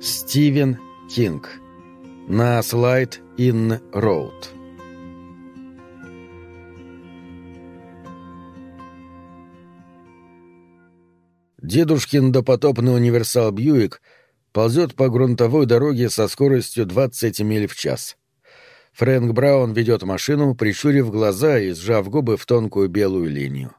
Стивен Кинг. На слайд Inn Роуд. Дедушкин допотопный универсал Бьюик ползет по грунтовой дороге со скоростью 20 миль в час. Фрэнк Браун ведет машину, прищурив глаза и сжав губы в тонкую белую линию.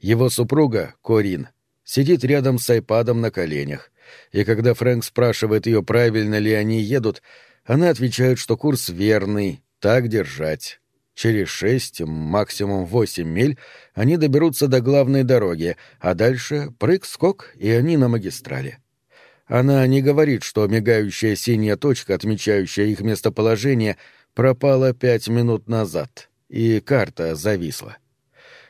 Его супруга, Корин, сидит рядом с айпадом на коленях, и когда Фрэнк спрашивает ее, правильно ли они едут, она отвечает, что курс верный, так держать. Через шесть, максимум восемь миль они доберутся до главной дороги, а дальше прыг-скок, и они на магистрали. Она не говорит, что мигающая синяя точка, отмечающая их местоположение, пропала пять минут назад, и карта зависла.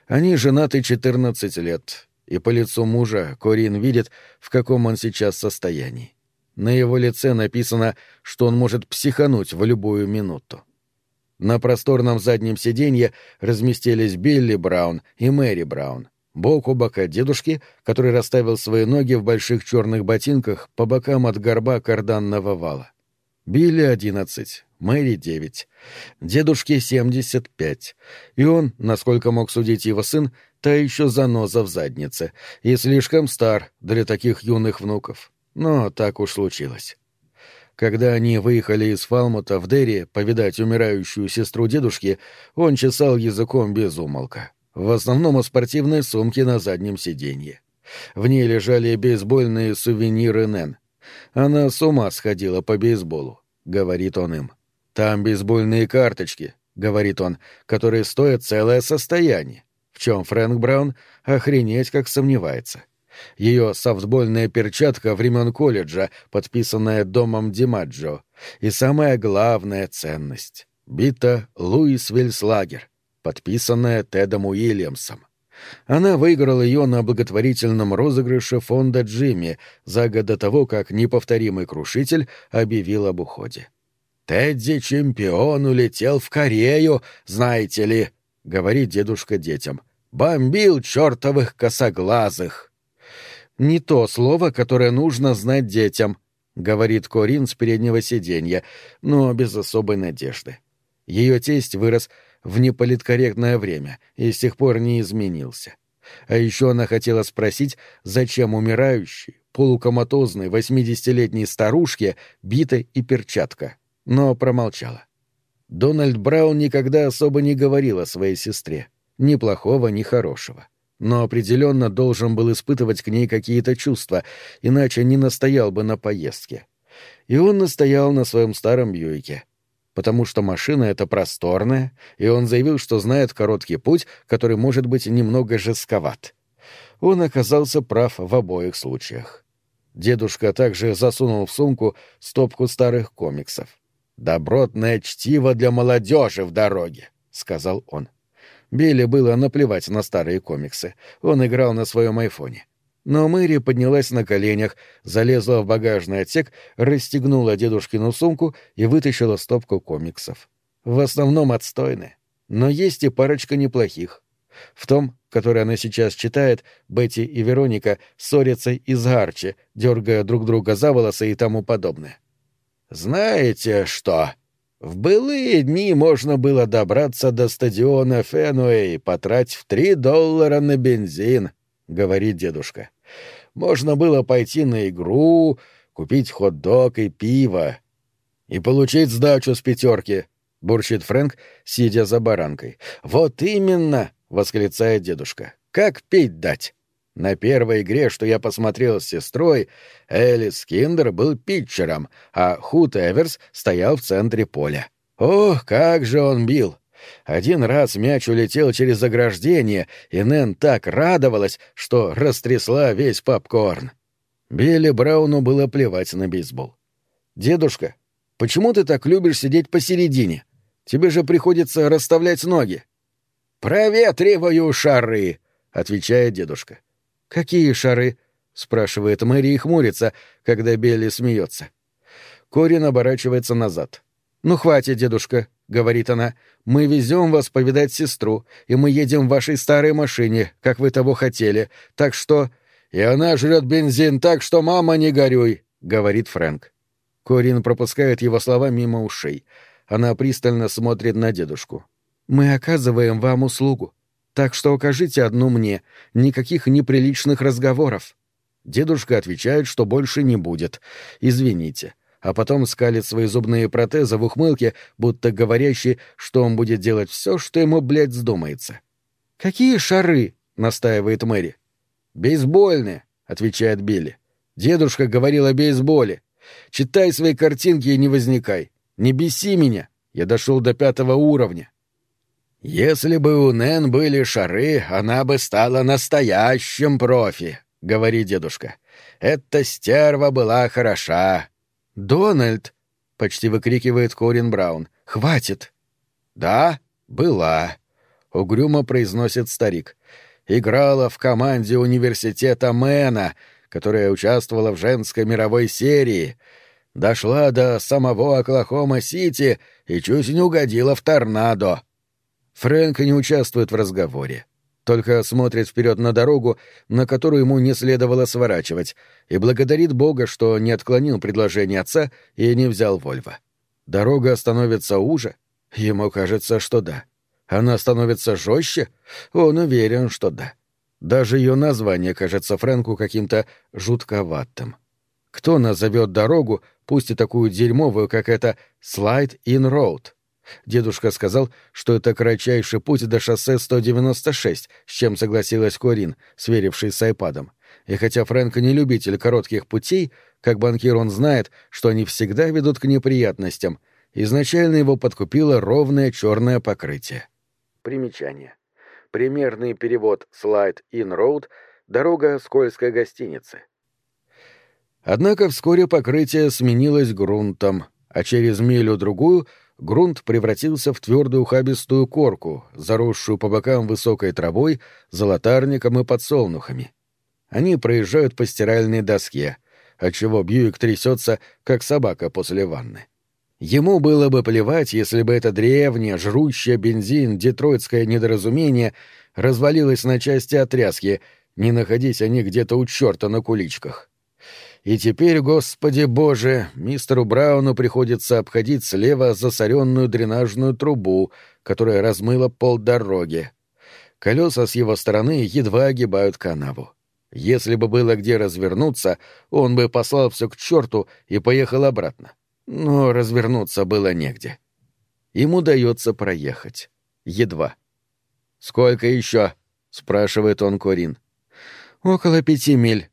Они женаты четырнадцать лет, и по лицу мужа Корин видит, в каком он сейчас состоянии. На его лице написано, что он может психануть в любую минуту. На просторном заднем сиденье разместились Билли Браун и Мэри Браун. Бок у бока дедушки, который расставил свои ноги в больших черных ботинках по бокам от горба карданного вала. Билли — одиннадцать, Мэри — девять. Дедушке — семьдесят пять. И он, насколько мог судить его сын, та еще заноза в заднице, и слишком стар для таких юных внуков. Но так уж случилось. Когда они выехали из Фалмута в Дерри повидать умирающую сестру дедушки, он чесал языком без умолка. В основном о спортивной сумке на заднем сиденье. В ней лежали бейсбольные сувениры Нэн. Она с ума сходила по бейсболу, — говорит он им. Там бейсбольные карточки, — говорит он, — которые стоят целое состояние. В чем Фрэнк Браун охренеть как сомневается ее софтбольная перчатка времен колледжа, подписанная домом Димаджо, и самая главная ценность — бита Луис Вильслагер, подписанная Тедом Уильямсом. Она выиграла ее на благотворительном розыгрыше фонда Джимми за год до того, как неповторимый крушитель объявил об уходе. «Тедди чемпион улетел в Корею, знаете ли», — говорит дедушка детям. «Бомбил чертовых косоглазых». «Не то слово, которое нужно знать детям», — говорит Корин с переднего сиденья, но без особой надежды. Ее тесть вырос в неполиткорректное время и с тех пор не изменился. А еще она хотела спросить, зачем умирающей, полукоматозной восьмидесятилетней старушке бита и перчатка, но промолчала. Дональд Браун никогда особо не говорил о своей сестре, ни плохого, ни хорошего но определенно должен был испытывать к ней какие-то чувства, иначе не настоял бы на поездке. И он настоял на своем старом Бьюике. Потому что машина эта просторная, и он заявил, что знает короткий путь, который может быть немного жестковат. Он оказался прав в обоих случаях. Дедушка также засунул в сумку стопку старых комиксов. «Добротное чтиво для молодежи в дороге», — сказал он. — Билли было наплевать на старые комиксы. Он играл на своем айфоне. Но Мэри поднялась на коленях, залезла в багажный отсек, расстегнула дедушкину сумку и вытащила стопку комиксов. В основном отстойные. Но есть и парочка неплохих. В том, который она сейчас читает, Бетти и Вероника ссорятся из-за Арчи, дергая друг друга за волосы и тому подобное. «Знаете что?» В былые дни можно было добраться до стадиона Фенуэй, потратив три доллара на бензин, — говорит дедушка. Можно было пойти на игру, купить хот-дог и пиво. И получить сдачу с пятерки, — бурчит Фрэнк, сидя за баранкой. «Вот именно!» — восклицает дедушка. «Как пить дать?» На первой игре, что я посмотрел с сестрой, Элис Киндер был питчером, а Хут Эверс стоял в центре поля. Ох, как же он бил! Один раз мяч улетел через ограждение, и Нэн так радовалась, что растрясла весь попкорн. Билли Брауну было плевать на бейсбол. «Дедушка, почему ты так любишь сидеть посередине? Тебе же приходится расставлять ноги». «Проветриваю шары», — отвечает дедушка. «Какие шары?» — спрашивает Мэри и хмурится, когда Белли смеется. Корин оборачивается назад. «Ну, хватит, дедушка», — говорит она. «Мы везем вас повидать сестру, и мы едем в вашей старой машине, как вы того хотели. Так что...» «И она жрет бензин так, что мама не горюй», — говорит Фрэнк. Корин пропускает его слова мимо ушей. Она пристально смотрит на дедушку. «Мы оказываем вам услугу. Так что укажите одну мне. Никаких неприличных разговоров». Дедушка отвечает, что больше не будет. «Извините». А потом скалит свои зубные протезы в ухмылке, будто говорящий, что он будет делать все, что ему, блядь, вздумается. «Какие шары?» — настаивает Мэри. «Бейсбольные», — отвечает Билли. «Дедушка говорил о бейсболе. Читай свои картинки и не возникай. Не беси меня. Я дошел до пятого уровня». «Если бы у Нэн были шары, она бы стала настоящим профи», — говорит дедушка. «Эта стерва была хороша». «Дональд!» — почти выкрикивает Корин Браун. «Хватит!» «Да, была», — угрюмо произносит старик. «Играла в команде университета Мэна, которая участвовала в женской мировой серии. Дошла до самого Оклахома-Сити и чуть не угодила в торнадо». Фрэнк не участвует в разговоре только смотрит вперед на дорогу, на которую ему не следовало сворачивать, и благодарит Бога, что не отклонил предложение отца и не взял Вольво. Дорога становится уже? Ему кажется, что да. Она становится жестче? Он уверен, что да. Даже ее название кажется Фрэнку каким-то жутковатым. Кто назовет дорогу, пусть и такую дерьмовую, как эта «Slide in Road»? Дедушка сказал, что это кратчайший путь до шоссе 196, с чем согласилась Корин, сверившись с айпадом. И хотя Фрэнк не любитель коротких путей, как банкир он знает, что они всегда ведут к неприятностям, изначально его подкупило ровное черное покрытие. Примечание. Примерный перевод «Slide in Road» — «Дорога скользкой гостиницы». Однако вскоре покрытие сменилось грунтом, а через милю-другую — грунт превратился в твердую ухабистую корку, заросшую по бокам высокой травой, золотарником и подсолнухами. Они проезжают по стиральной доске, отчего Бьюик трясется, как собака после ванны. Ему было бы плевать, если бы это древнее, жрущее бензин, детройтское недоразумение развалилось на части отряски, не находясь они где-то у черта на куличках. И теперь, господи боже, мистеру Брауну приходится обходить слева засоренную дренажную трубу, которая размыла полдороги. Колеса с его стороны едва огибают канаву. Если бы было где развернуться, он бы послал все к черту и поехал обратно. Но развернуться было негде. Ему удается проехать. Едва. «Сколько еще?» — спрашивает он Корин. «Около пяти миль»,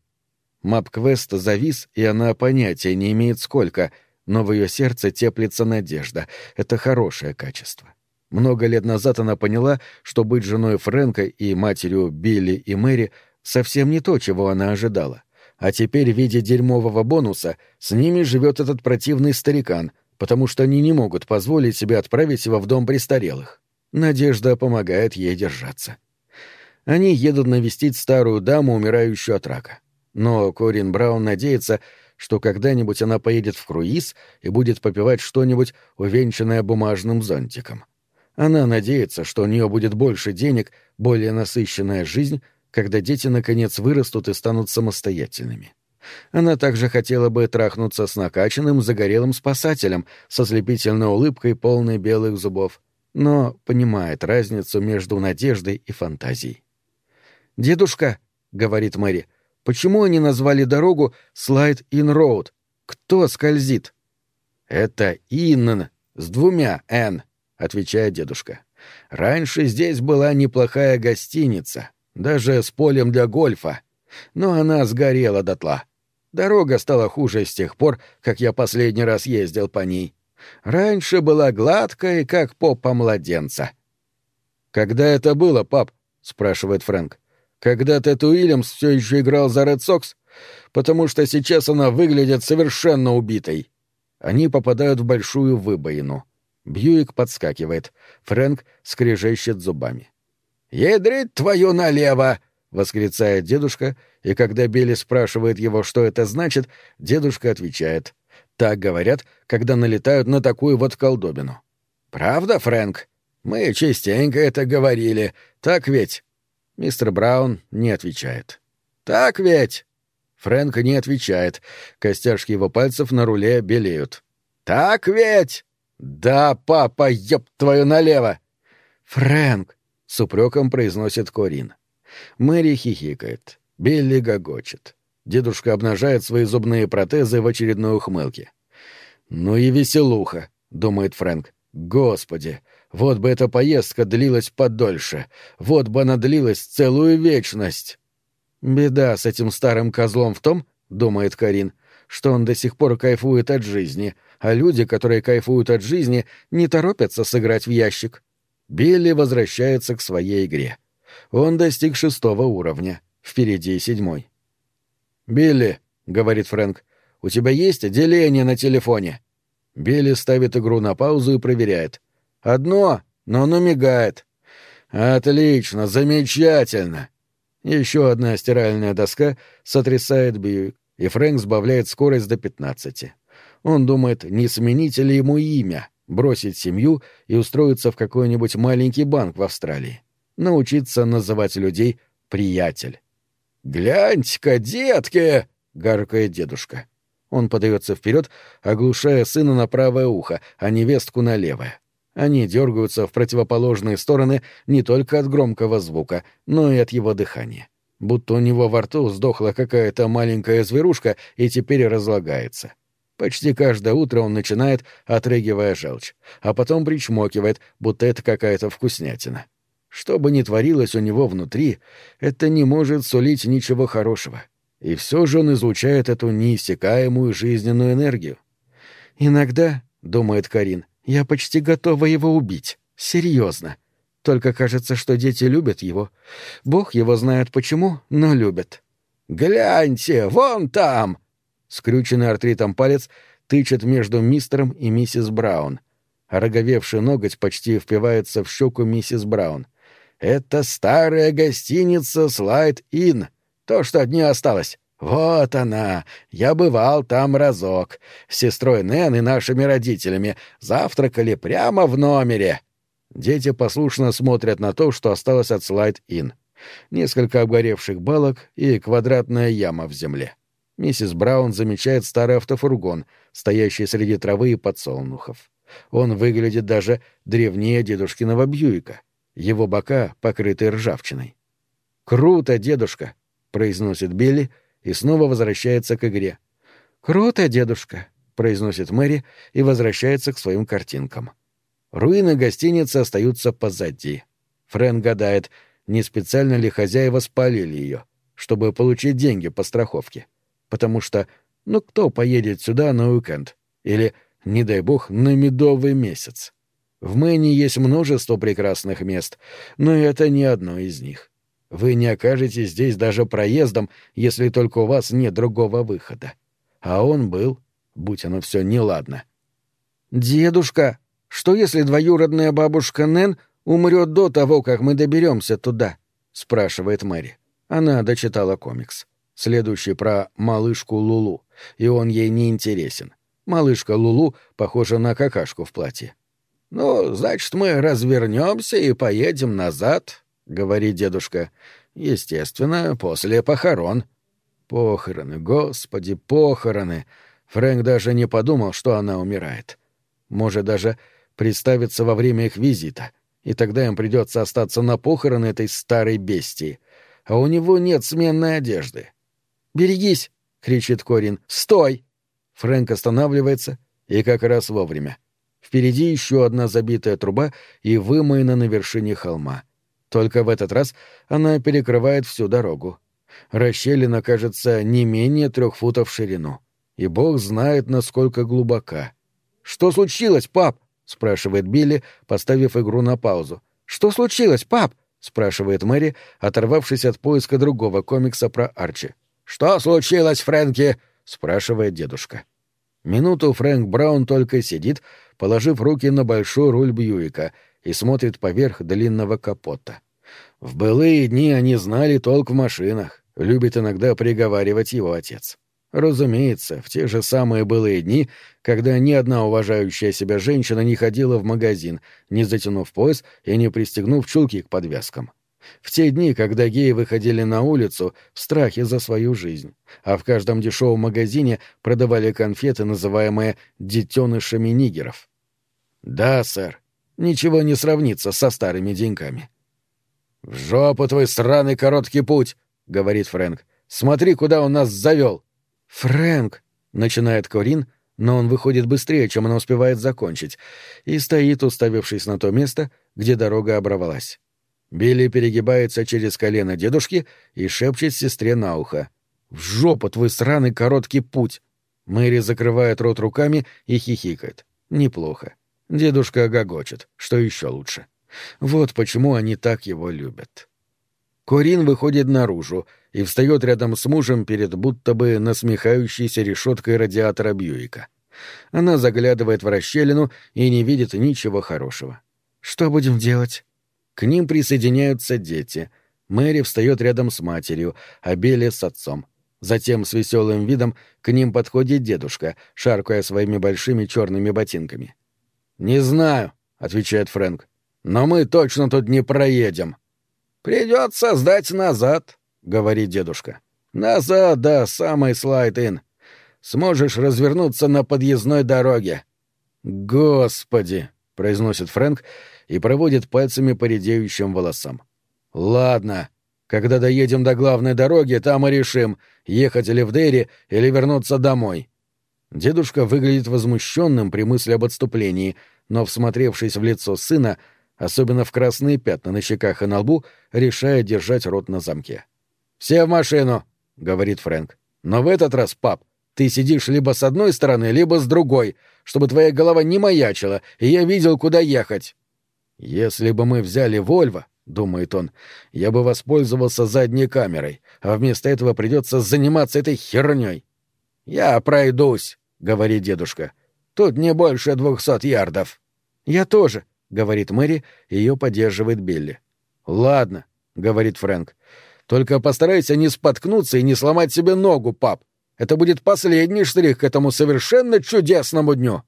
MapQuest завис, и она понятия не имеет сколько, но в ее сердце теплится надежда. Это хорошее качество. Много лет назад она поняла, что быть женой Фрэнка и матерью Билли и Мэри совсем не то, чего она ожидала. А теперь в виде дерьмового бонуса с ними живет этот противный старикан, потому что они не могут позволить себе отправить его в дом престарелых. Надежда помогает ей держаться. Они едут навестить старую даму, умирающую от рака. Но Корин Браун надеется, что когда-нибудь она поедет в круиз и будет попивать что-нибудь, увенчанное бумажным зонтиком. Она надеется, что у нее будет больше денег, более насыщенная жизнь, когда дети наконец вырастут и станут самостоятельными. Она также хотела бы трахнуться с накачанным, загорелым спасателем, со слепительной улыбкой, полной белых зубов, но понимает разницу между надеждой и фантазией. «Дедушка», — говорит Мэри, — Почему они назвали дорогу Слайд Ин Роуд? Кто скользит? Это Инн с двумя «Н», — отвечает дедушка. Раньше здесь была неплохая гостиница, даже с полем для гольфа, но она сгорела дотла. Дорога стала хуже с тех пор, как я последний раз ездил по ней. Раньше была гладкая, как попа младенца. «Когда это было, пап?» — спрашивает Фрэнк. Когда Тед Уильямс все еще играл за Ред Сокс, потому что сейчас она выглядит совершенно убитой. Они попадают в большую выбоину. Бьюик подскакивает. Фрэнк скрежещет зубами. «Ядрить твою налево!» — восклицает дедушка, и когда Билли спрашивает его, что это значит, дедушка отвечает. Так говорят, когда налетают на такую вот колдобину. «Правда, Фрэнк? Мы частенько это говорили. Так ведь?» Мистер Браун не отвечает. «Так ведь?» Фрэнк не отвечает. Костяшки его пальцев на руле белеют. «Так ведь?» «Да, папа, ёб твою налево!» «Фрэнк!» — с упреком произносит Корин. Мэри хихикает. Билли гогочет. Дедушка обнажает свои зубные протезы в очередной ухмылке. «Ну и веселуха», — думает Фрэнк. «Господи, вот бы эта поездка длилась подольше. Вот бы она длилась целую вечность». «Беда с этим старым козлом в том, — думает Карин, — что он до сих пор кайфует от жизни, а люди, которые кайфуют от жизни, не торопятся сыграть в ящик». Билли возвращается к своей игре. Он достиг шестого уровня. Впереди седьмой. «Билли», — говорит Фрэнк, — «у тебя есть деление на телефоне?» Билли ставит игру на паузу и проверяет. «Одно, но оно мигает». «Отлично, замечательно!» Еще одна стиральная доска сотрясает Бьюик, и Фрэнк сбавляет скорость до пятнадцати. Он думает, не сменить ли ему имя, бросить семью и устроиться в какой-нибудь маленький банк в Австралии. Научиться называть людей «приятель». «Гляньте-ка, детки!» — гаркает дедушка. Он подается вперед, оглушая сына на правое ухо, а невестку на левое. Они дергаются в противоположные стороны не только от громкого звука, но и от его дыхания. Будто у него во рту сдохла какая-то маленькая зверушка и теперь разлагается. Почти каждое утро он начинает, отрыгивая желчь, а потом причмокивает, будто это какая-то вкуснятина. Что бы ни творилось у него внутри, это не может сулить ничего хорошего. И все же он излучает эту неиссякаемую жизненную энергию. «Иногда, — думает Карин, — я почти готова его убить. Серьезно. Только кажется, что дети любят его. Бог его знает почему, но любят». «Гляньте, вон там!» Скрюченный артритом палец тычет между мистером и миссис Браун. Роговевший ноготь почти впивается в щеку миссис Браун — это старая гостиница Слайд Inn. То, что от нее осталось. Вот она. Я бывал там разок. С сестрой Нэн и нашими родителями. Завтракали прямо в номере. Дети послушно смотрят на то, что осталось от Слайд Inn. Несколько обгоревших балок и квадратная яма в земле. Миссис Браун замечает старый автофургон, стоящий среди травы и подсолнухов. Он выглядит даже древнее дедушкиного Бьюика. Его бока покрыты ржавчиной. «Круто, дедушка!» — произносит Билли и снова возвращается к игре. «Круто, дедушка!» — произносит Мэри и возвращается к своим картинкам. Руины гостиницы остаются позади. Фрэн гадает, не специально ли хозяева спалили ее, чтобы получить деньги по страховке. Потому что, ну кто поедет сюда на уикенд? Или, не дай бог, на медовый месяц? В Мэне есть множество прекрасных мест, но это не одно из них. Вы не окажетесь здесь даже проездом, если только у вас нет другого выхода. А он был, будь оно все неладно. «Дедушка, что если двоюродная бабушка Нэн умрет до того, как мы доберемся туда?» — спрашивает Мэри. Она дочитала комикс. Следующий про малышку Лулу, и он ей не интересен. Малышка Лулу похожа на какашку в платье. «Ну, значит, мы развернемся и поедем назад», — говорит дедушка. «Естественно, после похорон». Похороны, господи, похороны. Фрэнк даже не подумал, что она умирает. Может даже представиться во время их визита, и тогда им придется остаться на похороны этой старой бестии. А у него нет сменной одежды. «Берегись!» — кричит Корин. «Стой!» Фрэнк останавливается, и как раз вовремя. Впереди еще одна забитая труба и вымоена на вершине холма. Только в этот раз она перекрывает всю дорогу. Расщелина кажется не менее трех футов в ширину. И бог знает, насколько глубока. «Что случилось, пап?» — спрашивает Билли, поставив игру на паузу. «Что случилось, пап?» — спрашивает Мэри, оторвавшись от поиска другого комикса про Арчи. «Что случилось, Фрэнки?» — спрашивает дедушка. Минуту Фрэнк Браун только сидит, положив руки на большой руль Бьюика и смотрит поверх длинного капота. В былые дни они знали толк в машинах, любит иногда приговаривать его отец. Разумеется, в те же самые былые дни, когда ни одна уважающая себя женщина не ходила в магазин, не затянув пояс и не пристегнув чулки к подвязкам. В те дни, когда геи выходили на улицу в страхе за свою жизнь, а в каждом дешевом магазине продавали конфеты, называемые «детенышами нигеров». Да, сэр, ничего не сравнится со старыми деньками. «В жопу твой сраный короткий путь!» — говорит Фрэнк. «Смотри, куда он нас завел!» «Фрэнк!» — начинает Корин, но он выходит быстрее, чем она успевает закончить, и стоит, уставившись на то место, где дорога оборвалась. Билли перегибается через колено дедушки и шепчет сестре на ухо. «В жопу твой сраный короткий путь!» Мэри закрывает рот руками и хихикает. Неплохо. Дедушка гогочет, что еще лучше. Вот почему они так его любят. Корин выходит наружу и встает рядом с мужем перед будто бы насмехающейся решеткой радиатора Бьюика. Она заглядывает в расщелину и не видит ничего хорошего. «Что будем делать?» К ним присоединяются дети. Мэри встает рядом с матерью, а Билли с отцом. Затем с веселым видом к ним подходит дедушка, шаркая своими большими черными ботинками. «Не знаю», — отвечает Фрэнк, — «но мы точно тут не проедем». «Придется сдать назад», — говорит дедушка. «Назад, да, самый слайд-ин. Сможешь развернуться на подъездной дороге». «Господи!» — произносит Фрэнк и проводит пальцами по редеющим волосам. «Ладно. Когда доедем до главной дороги, там и решим, ехать ли в Дерри или вернуться домой». Дедушка выглядит возмущенным при мысли об отступлении, но, всмотревшись в лицо сына, особенно в красные пятна на щеках и на лбу, решает держать рот на замке. «Все в машину!» — говорит Фрэнк. «Но в этот раз, пап, ты сидишь либо с одной стороны, либо с другой, чтобы твоя голова не маячила, и я видел, куда ехать». «Если бы мы взяли Вольво, — думает он, — я бы воспользовался задней камерой, а вместо этого придется заниматься этой херней. «Я пройдусь», — говорит дедушка. «Тут не больше двухсот ярдов». «Я тоже», — говорит Мэри, ее поддерживает Билли. «Ладно», — говорит Фрэнк. «Только постарайся не споткнуться и не сломать себе ногу, пап. Это будет последний штрих к этому совершенно чудесному дню».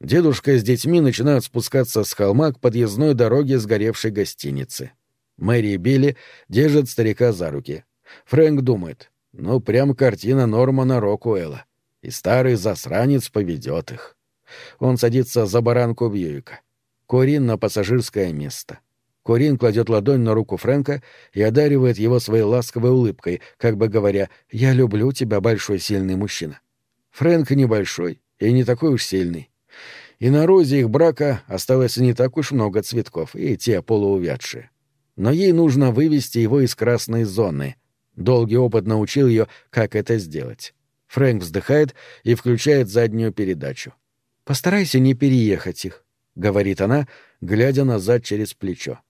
Дедушка с детьми начинают спускаться с холма к подъездной дороге сгоревшей гостиницы. Мэри и Билли держат старика за руки. Фрэнк думает, ну, прям картина Нормана Рокуэлла. И старый засранец поведет их. Он садится за баранку Бьюика. Корин на пассажирское место. Корин кладет ладонь на руку Фрэнка и одаривает его своей ласковой улыбкой, как бы говоря «Я люблю тебя, большой сильный мужчина». Фрэнк небольшой и не такой уж сильный. И на розе их брака осталось не так уж много цветков, и те полуувядшие. Но ей нужно вывести его из красной зоны. Долгий опыт научил ее, как это сделать. Фрэнк вздыхает и включает заднюю передачу. «Постарайся не переехать их», — говорит она, глядя назад через плечо.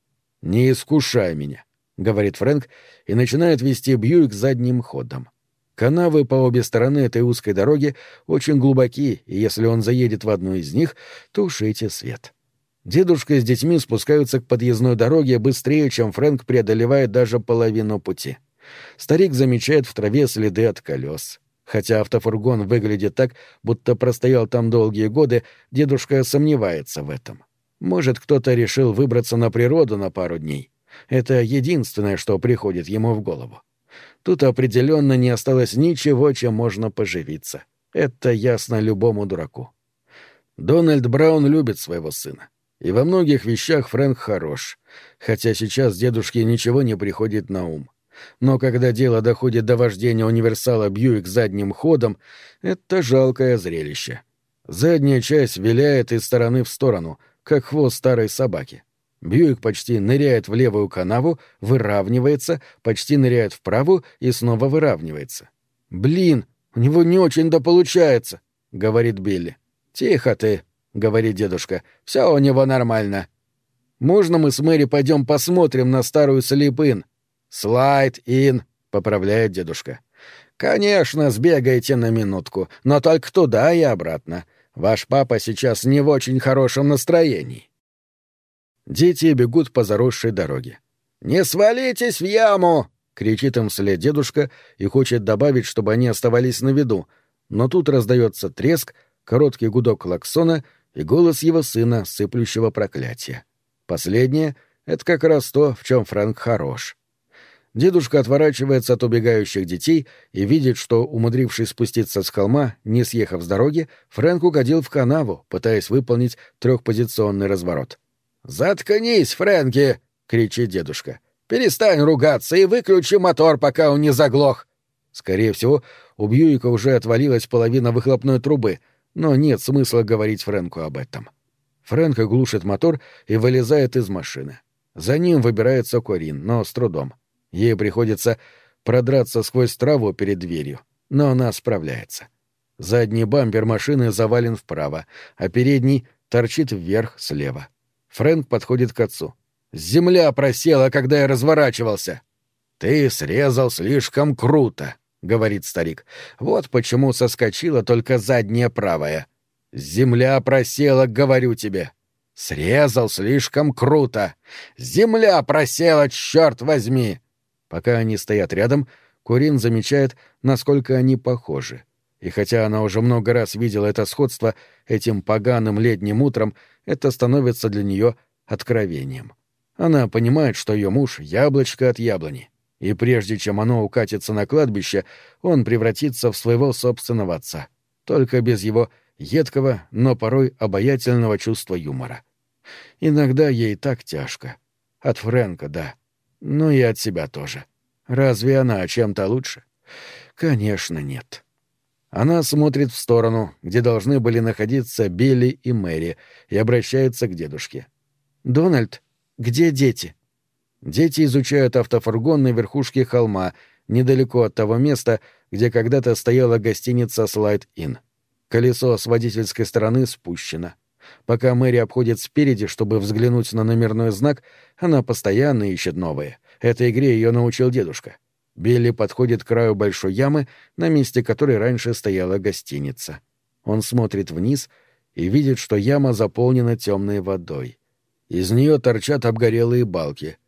«Не искушай меня», — говорит Фрэнк и начинает вести Бьюик задним ходом. Канавы по обе стороны этой узкой дороги очень глубоки, и если он заедет в одну из них, тушите свет. Дедушка с детьми спускаются к подъездной дороге быстрее, чем Фрэнк преодолевает даже половину пути. Старик замечает в траве следы от колес. Хотя автофургон выглядит так, будто простоял там долгие годы, дедушка сомневается в этом. Может, кто-то решил выбраться на природу на пару дней. Это единственное, что приходит ему в голову. Тут определенно не осталось ничего, чем можно поживиться. Это ясно любому дураку. Дональд Браун любит своего сына. И во многих вещах Фрэнк хорош, хотя сейчас дедушке ничего не приходит на ум. Но когда дело доходит до вождения универсала Бьюик задним ходом, это жалкое зрелище. Задняя часть виляет из стороны в сторону, как хвост старой собаки. Бьюик почти ныряет в левую канаву, выравнивается, почти ныряет в правую и снова выравнивается. «Блин, у него не очень-то получается», — говорит Билли. «Тихо ты», — говорит дедушка. «Все у него нормально». «Можно мы с Мэри пойдем посмотрим на старую слепын?» «Слайд-ин», — поправляет дедушка. «Конечно, сбегайте на минутку, но только туда и обратно. Ваш папа сейчас не в очень хорошем настроении». Дети бегут по заросшей дороге. «Не свалитесь в яму!» — кричит им вслед дедушка и хочет добавить, чтобы они оставались на виду, но тут раздается треск, короткий гудок клаксона и голос его сына, сыплющего проклятия. Последнее — Это как раз то, в чем Фрэнк хорош. Дедушка отворачивается от убегающих детей и видит, что, умудрившись спуститься с холма, не съехав с дороги, Фрэнк угодил в канаву, пытаясь выполнить трехпозиционный разворот. «Заткнись, Фрэнки!» — кричит дедушка. «Перестань ругаться и выключи мотор, пока он не заглох!» Скорее всего, у Бьюика уже отвалилась половина выхлопной трубы, но нет смысла говорить Фрэнку об этом. Фрэнк глушит мотор и вылезает из машины. За ним выбирается Корин, но с трудом. Ей приходится продраться сквозь траву перед дверью, но она справляется. Задний бампер машины завален вправо, а передний торчит вверх слева. Фрэнк подходит к отцу. «Земля просела, когда я разворачивался!» «Ты срезал слишком круто», — говорит старик. «Вот почему соскочила только задняя правая. Земля просела, говорю тебе. Срезал слишком круто. Земля просела, черт возьми!» Пока они стоят рядом, Курин замечает, насколько они похожи. И хотя она уже много раз видела это сходство этим поганым летним утром, это становится для нее откровением. Она понимает, что ее муж — яблочко от яблони, и прежде чем оно укатится на кладбище, он превратится в своего собственного отца, только без его едкого, но порой обаятельного чувства юмора. Иногда ей так тяжко. От Фрэнка, да но и от себя тоже. Разве она чем-то лучше? Конечно, нет. Она смотрит в сторону, где должны были находиться Билли и Мэри, и обращается к дедушке. «Дональд, где дети?» Дети изучают автофургон на верхушке холма, недалеко от того места, где когда-то стояла гостиница «Слайд Inn». Колесо с водительской стороны спущено. Пока Мэри обходит спереди, чтобы взглянуть на номерной знак, она постоянно ищет новые. Этой игре ее научил дедушка. Билли подходит к краю большой ямы, на месте которой раньше стояла гостиница. Он смотрит вниз и видит, что яма заполнена темной водой. Из нее торчат обгорелые балки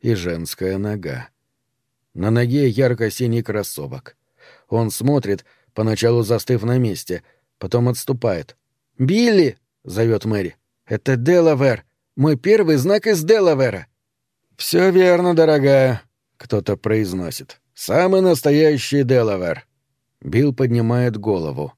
и женская нога. На ноге ярко-синий кроссовок. Он смотрит, поначалу застыв на месте, потом отступает. «Билли!» Зовет Мэри. «Это Делавер. Мой первый знак из Делавера». «Все верно, дорогая», — кто-то произносит. «Самый настоящий Делавер». Билл поднимает голову.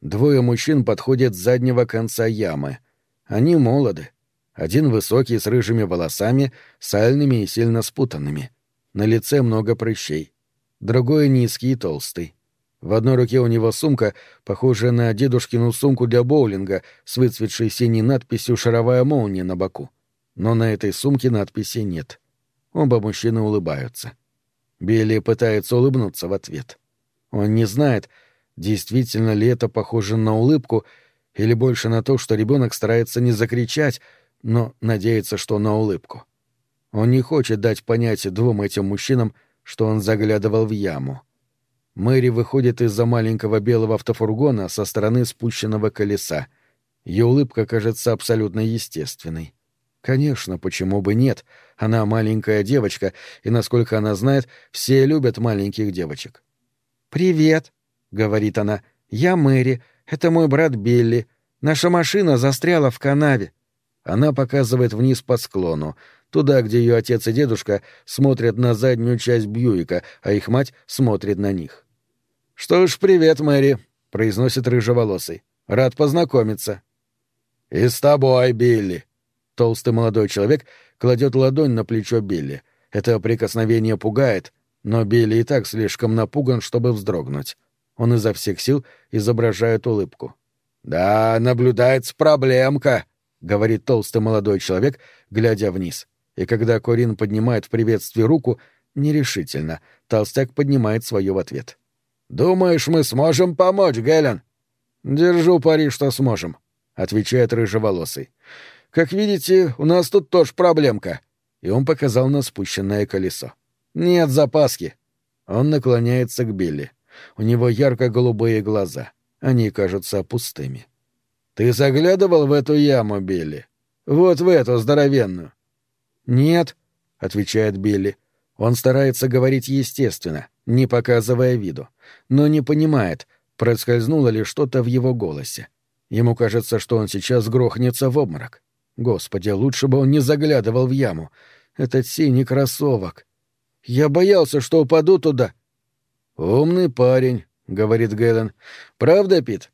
Двое мужчин подходят с заднего конца ямы. Они молоды. Один высокий, с рыжими волосами, сальными и сильно спутанными. На лице много прыщей. Другой низкий и толстый. В одной руке у него сумка, похожая на дедушкину сумку для боулинга, с выцветшей синей надписью «Шаровая молния» на боку. Но на этой сумке надписи нет. Оба мужчины улыбаются. Билли пытается улыбнуться в ответ. Он не знает, действительно ли это похоже на улыбку или больше на то, что ребенок старается не закричать, но надеется, что на улыбку. Он не хочет дать понять двум этим мужчинам, что он заглядывал в яму. Мэри выходит из-за маленького белого автофургона со стороны спущенного колеса. Ее улыбка кажется абсолютно естественной. Конечно, почему бы нет? Она маленькая девочка, и, насколько она знает, все любят маленьких девочек. «Привет», — говорит она, — «я Мэри, это мой брат Билли. Наша машина застряла в канаве». Она показывает вниз по склону, туда, где ее отец и дедушка смотрят на заднюю часть Бьюика, а их мать смотрит на них. «Что ж, привет, Мэри», — произносит рыжеволосый. «Рад познакомиться». «И с тобой, Билли». Толстый молодой человек кладет ладонь на плечо Билли. Это прикосновение пугает, но Билли и так слишком напуган, чтобы вздрогнуть. Он изо всех сил изображает улыбку. «Да, наблюдается проблемка», — говорит толстый молодой человек, глядя вниз. И когда Корин поднимает в приветствии руку, нерешительно, толстяк поднимает свое в ответ. «Думаешь, мы сможем помочь, Гелен?» «Держу пари, что сможем», — отвечает рыжеволосый. «Как видите, у нас тут тоже проблемка». И он показал на спущенное колесо. «Нет запаски». Он наклоняется к Билли. У него ярко-голубые глаза. Они кажутся пустыми. «Ты заглядывал в эту яму, Билли? Вот в эту здоровенную?» «Нет», — отвечает Билли. Он старается говорить естественно, не показывая виду, но не понимает, проскользнуло ли что-то в его голосе. Ему кажется, что он сейчас грохнется в обморок. Господи, лучше бы он не заглядывал в яму. Этот синий кроссовок. Я боялся, что упаду туда. Умный парень, говорит Гэлен. Правда, Пит?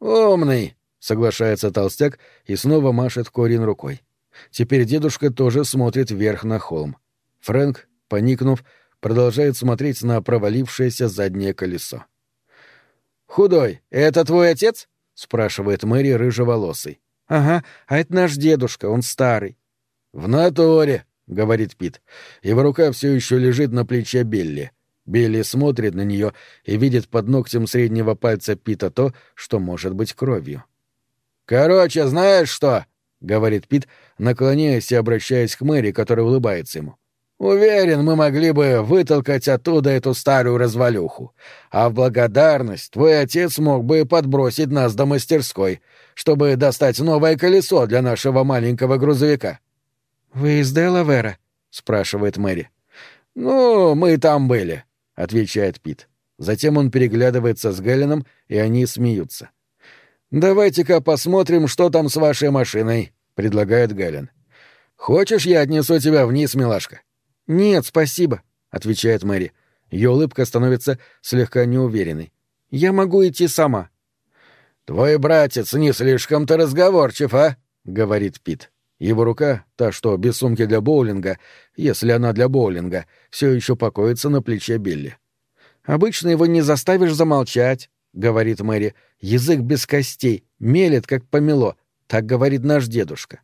Умный, соглашается толстяк и снова машет Корин рукой. Теперь дедушка тоже смотрит вверх на холм. Фрэнк, поникнув, продолжает смотреть на провалившееся заднее колесо. «Худой, это твой отец?» — спрашивает Мэри рыжеволосый. «Ага, а это наш дедушка, он старый». «В натуре», — говорит Пит. Его рука все еще лежит на плече Билли. Билли смотрит на нее и видит под ногтем среднего пальца Пита то, что может быть кровью. «Короче, знаешь что?» — говорит Пит, наклоняясь и обращаясь к Мэри, которая улыбается ему. Уверен, мы могли бы вытолкать оттуда эту старую развалюху. А в благодарность твой отец мог бы подбросить нас до мастерской, чтобы достать новое колесо для нашего маленького грузовика. — Вы из Делавера? — спрашивает Мэри. — Ну, мы там были, — отвечает Пит. Затем он переглядывается с Гэлленом, и они смеются. «Давайте-ка посмотрим, что там с вашей машиной», — предлагает Гэлен. «Хочешь, я отнесу тебя вниз, милашка?» «Нет, спасибо», — отвечает Мэри. Ее улыбка становится слегка неуверенной. «Я могу идти сама». «Твой братец не слишком-то разговорчив, а?» — говорит Пит. Его рука, та, что без сумки для боулинга, если она для боулинга, все еще покоится на плече Билли. «Обычно его не заставишь замолчать», — говорит Мэри. «Язык без костей, мелет, как помело», — так говорит наш дедушка.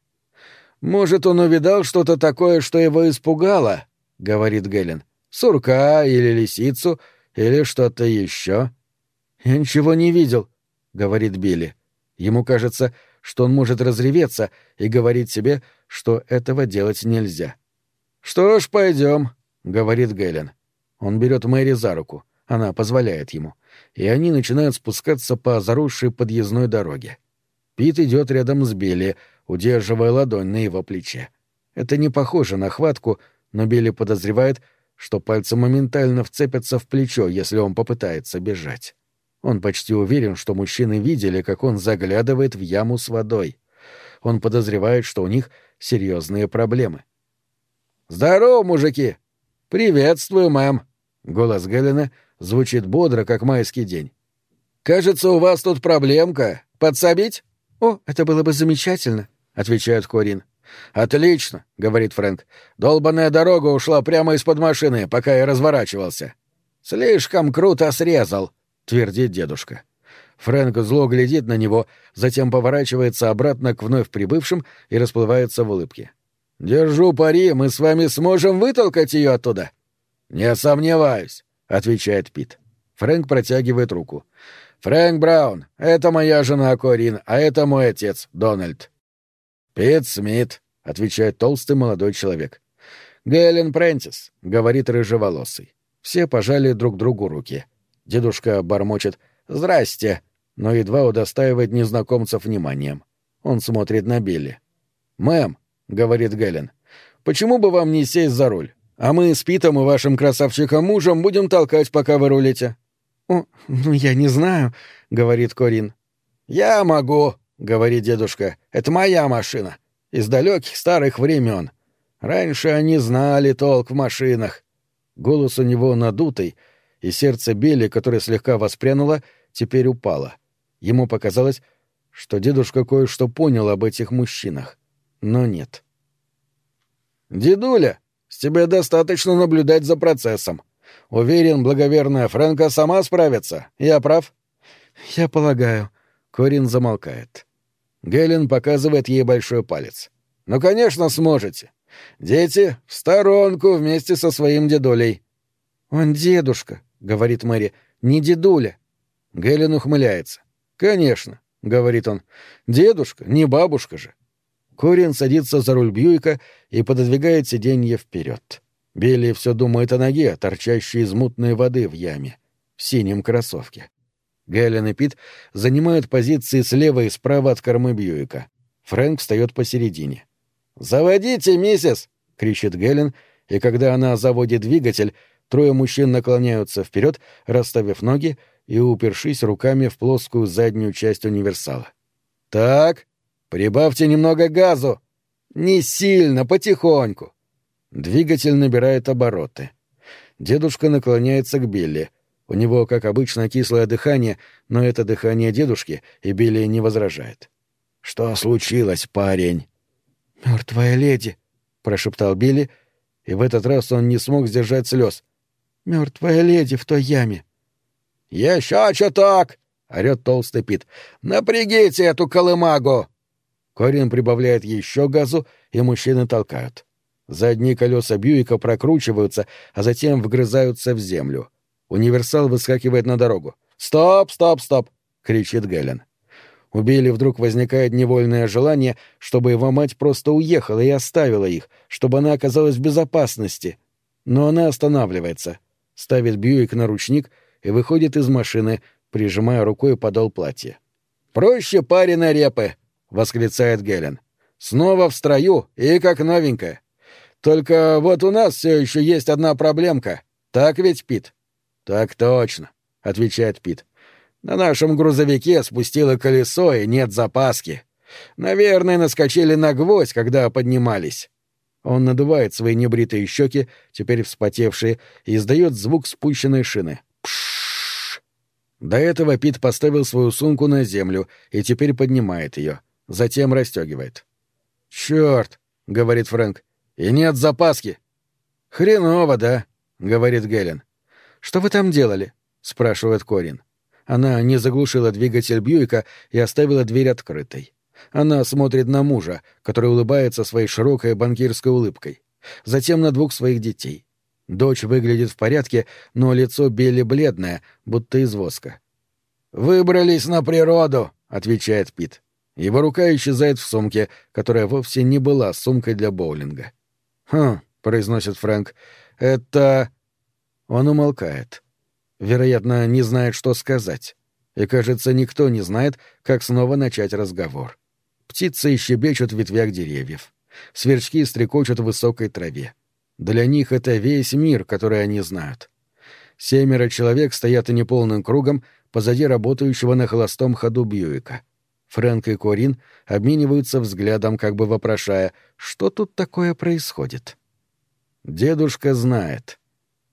«Может, он увидал что-то такое, что его испугало?» — говорит Гелен. «Сурка или лисицу или что-то еще?» «Я ничего не видел», — говорит Билли. Ему кажется, что он может разреветься и говорить себе, что этого делать нельзя. «Что ж, пойдем», — говорит Гелен. Он берет Мэри за руку. Она позволяет ему. И они начинают спускаться по заросшей подъездной дороге. Пит идет рядом с Билли, удерживая ладонь на его плече. Это не похоже на хватку, но Билли подозревает, что пальцы моментально вцепятся в плечо, если он попытается бежать. Он почти уверен, что мужчины видели, как он заглядывает в яму с водой. Он подозревает, что у них серьезные проблемы. «Здорово, мужики!» «Приветствую, мэм!» Голос Гелена звучит бодро, как майский день. «Кажется, у вас тут проблемка. Подсобить?» «О, это было бы замечательно», — отвечает Корин. «Отлично», — говорит Фрэнк. «Долбанная дорога ушла прямо из-под машины, пока я разворачивался». «Слишком круто срезал», — твердит дедушка. Фрэнк зло глядит на него, затем поворачивается обратно к вновь прибывшим и расплывается в улыбке. «Держу пари, мы с вами сможем вытолкать ее оттуда». «Не сомневаюсь», — отвечает Пит. Фрэнк протягивает руку. «Фрэнк Браун, это моя жена Корин, а это мой отец, Дональд». «Пит Смит», — отвечает толстый молодой человек. «Гэлен Прентис», — говорит рыжеволосый. Все пожали друг другу руки. Дедушка бормочет «Здрасте», но едва удостаивает незнакомцев вниманием. Он смотрит на Билли. «Мэм», — говорит Гэлен, — «почему бы вам не сесть за руль? А мы с Питом и вашим красавчиком-мужем будем толкать, пока вы рулите». «О, ну я не знаю», — говорит Корин. «Я могу», — говорит дедушка, — это моя машина. Из далеких старых времен. Раньше они знали толк в машинах. Голос у него надутый, и сердце Билли, которое слегка воспрянуло, теперь упало. Ему показалось, что дедушка кое-что понял об этих мужчинах. Но нет. «Дедуля, с тебя достаточно наблюдать за процессом. Уверен, благоверная Фрэнка сама справится. Я прав?» «Я полагаю», Корин замолкает. Гелен показывает ей большой палец. «Ну, конечно, сможете. Дети, в сторонку вместе со своим дедулей». «Он дедушка», — говорит Мэри, — «не дедуля». Гелен ухмыляется. «Конечно», — говорит он, — «дедушка, не бабушка же». Корин садится за руль Бьюика и пододвигает сиденье вперед. Билли все думает о ноге, торчащей из мутной воды в яме, в синем кроссовке. Гайлен и Пит занимают позиции слева и справа от кормы Бьюика. Фрэнк встает посередине. «Заводите, миссис!» — кричит Гелен, и когда она заводит двигатель, трое мужчин наклоняются вперед, расставив ноги и упершись руками в плоскую заднюю часть универсала. «Так, прибавьте немного газу. Не сильно, потихоньку». Двигатель набирает обороты. Дедушка наклоняется к Билли. У него, как обычно, кислое дыхание, но это дыхание дедушки, и Билли не возражает. «Что случилось, парень?» «Мертвая леди», — прошептал Билли, и в этот раз он не смог сдержать слез. «Мертвая леди в той яме». «Еще так!» — орёт толстый Пит. «Напрягите эту колымагу!» Корин прибавляет еще газу, и мужчины толкают. Задние колеса Бьюика прокручиваются, а затем вгрызаются в землю. Универсал выскакивает на дорогу. «Стоп, стоп, стоп!» — кричит Гелен. У Билли вдруг возникает невольное желание, чтобы его мать просто уехала и оставила их, чтобы она оказалась в безопасности. Но она останавливается, ставит Бьюик на ручник и выходит из машины, прижимая рукой подол платья. «Проще пареной репы!» — восклицает Гелен. «Снова в строю и как новенькая. Только вот у нас все еще есть одна проблемка. Так ведь, Пит?» «Так точно», — отвечает Пит. На нашем грузовике спустило колесо и нет запаски. Наверное, наскочили на гвоздь, когда поднимались. Он надувает свои небритые щеки, теперь вспотевшие, и издает звук спущенной шины. До этого Пит поставил свою сумку на землю и теперь поднимает ее, затем расстегивает. Черт, говорит Фрэнк, и нет запаски. Хреново, да, говорит Гелен. Что вы там делали? спрашивает Корин. Она не заглушила двигатель Бьюика и оставила дверь открытой. Она смотрит на мужа, который улыбается своей широкой банкирской улыбкой. Затем на двух своих детей. Дочь выглядит в порядке, но лицо Белли бледное, будто из воска. «Выбрались на природу», — отвечает Пит. Его рука исчезает в сумке, которая вовсе не была сумкой для боулинга. «Хм», — произносит Фрэнк, — «это...» Он умолкает вероятно, не знает, что сказать. И, кажется, никто не знает, как снова начать разговор. Птицы щебечут в ветвях деревьев. Сверчки стрекочут в высокой траве. Для них это весь мир, который они знают. Семеро человек стоят неполным кругом позади работающего на холостом ходу Бьюика. Фрэнк и Корин обмениваются взглядом, как бы вопрошая, что тут такое происходит. Дедушка знает —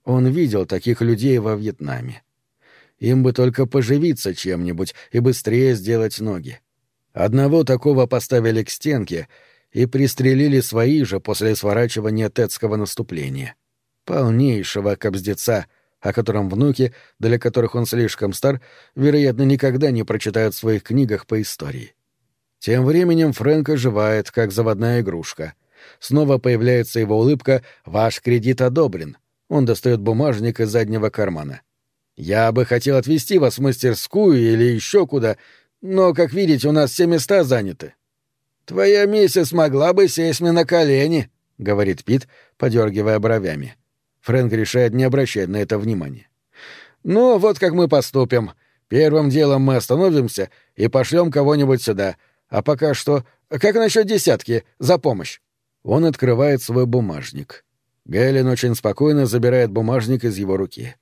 он видел таких людей во Вьетнаме. Им бы только поживиться чем-нибудь и быстрее сделать ноги. Одного такого поставили к стенке и пристрелили свои же после сворачивания тетского наступления. Полнейшего кобздеца, о котором внуки, для которых он слишком стар, вероятно, никогда не прочитают в своих книгах по истории. Тем временем Фрэнк оживает, как заводная игрушка. Снова появляется его улыбка «Ваш кредит одобрен», он достает бумажник из заднего кармана. «Я бы хотел отвезти вас в мастерскую или еще куда, но, как видите, у нас все места заняты». «Твоя миссис могла бы сесть мне на колени», — говорит Пит, подергивая бровями. Фрэнк решает не обращать на это внимания. «Ну, вот как мы поступим. Первым делом мы остановимся и пошлем кого-нибудь сюда. А пока что... Как насчет десятки? За помощь?» Он открывает свой бумажник. Гейлин очень спокойно забирает бумажник из его руки.